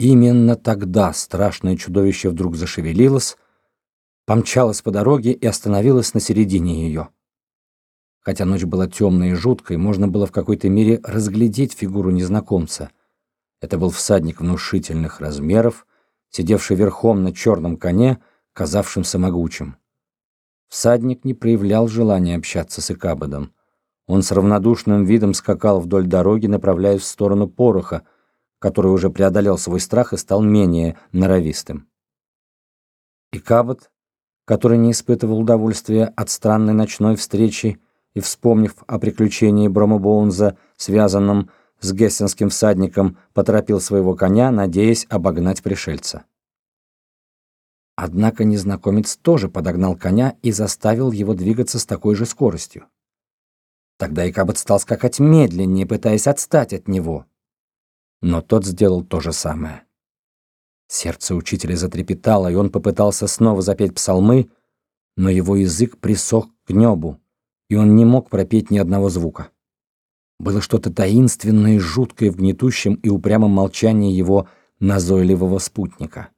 Именно тогда страшное чудовище вдруг зашевелилось, помчалось по дороге и остановилось на середине ее. Хотя ночь была темной и жуткой, можно было в какой-то мере разглядеть фигуру незнакомца. Это был всадник внушительных размеров, сидевший верхом на черном коне, казавшимся могучим. Всадник не проявлял желания общаться с Икабодом. Он с равнодушным видом скакал вдоль дороги, направляясь в сторону пороха, который уже преодолел свой страх и стал менее норовистым. Икабод, который не испытывал удовольствия от странной ночной встречи и, вспомнив о приключении Брома Боунза, связанном с гессенским всадником, поторопил своего коня, надеясь обогнать пришельца. Однако незнакомец тоже подогнал коня и заставил его двигаться с такой же скоростью. Тогда Икабот стал скакать медленнее, пытаясь отстать от него. Но тот сделал то же самое. Сердце учителя затрепетало, и он попытался снова запеть псалмы, но его язык присох к небу, и он не мог пропеть ни одного звука. Было что-то таинственное жуткое в гнетущем и упрямом молчании его назойливого спутника.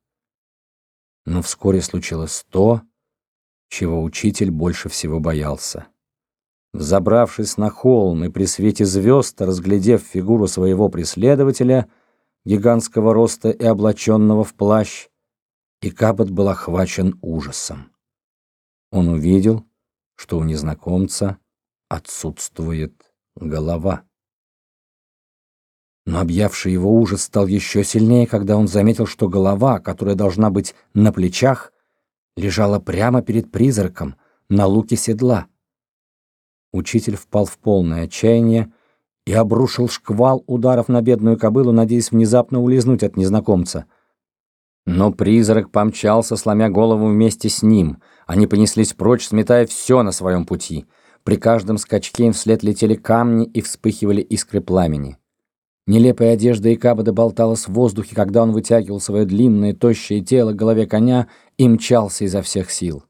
Но вскоре случилось то, чего учитель больше всего боялся. Забравшись на холм и при свете звезд, разглядев фигуру своего преследователя, гигантского роста и облаченного в плащ, Икабот был охвачен ужасом. Он увидел, что у незнакомца отсутствует голова. Но объявший его ужас стал еще сильнее, когда он заметил, что голова, которая должна быть на плечах, лежала прямо перед призраком на луке седла. Учитель впал в полное отчаяние и обрушил шквал ударов на бедную кобылу, надеясь внезапно улизнуть от незнакомца. Но призрак помчался, сломя голову вместе с ним. Они понеслись прочь, сметая все на своем пути. При каждом скачке им вслед летели камни и вспыхивали искры пламени. Нелепая одежда Икабода болталась в воздухе, когда он вытягивал свое длинное, тощее тело голове коня и мчался изо всех сил.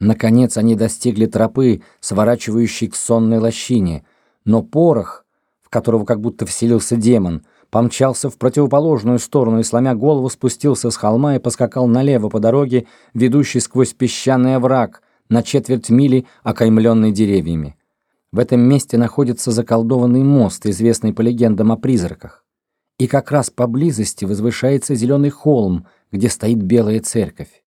Наконец они достигли тропы, сворачивающей к сонной лощине, но порох, в которого как будто вселился демон, помчался в противоположную сторону и, сломя голову, спустился с холма и поскакал налево по дороге, ведущей сквозь песчаный овраг, на четверть мили, окаймленный деревьями. В этом месте находится заколдованный мост, известный по легендам о призраках. И как раз поблизости возвышается зеленый холм, где стоит белая церковь.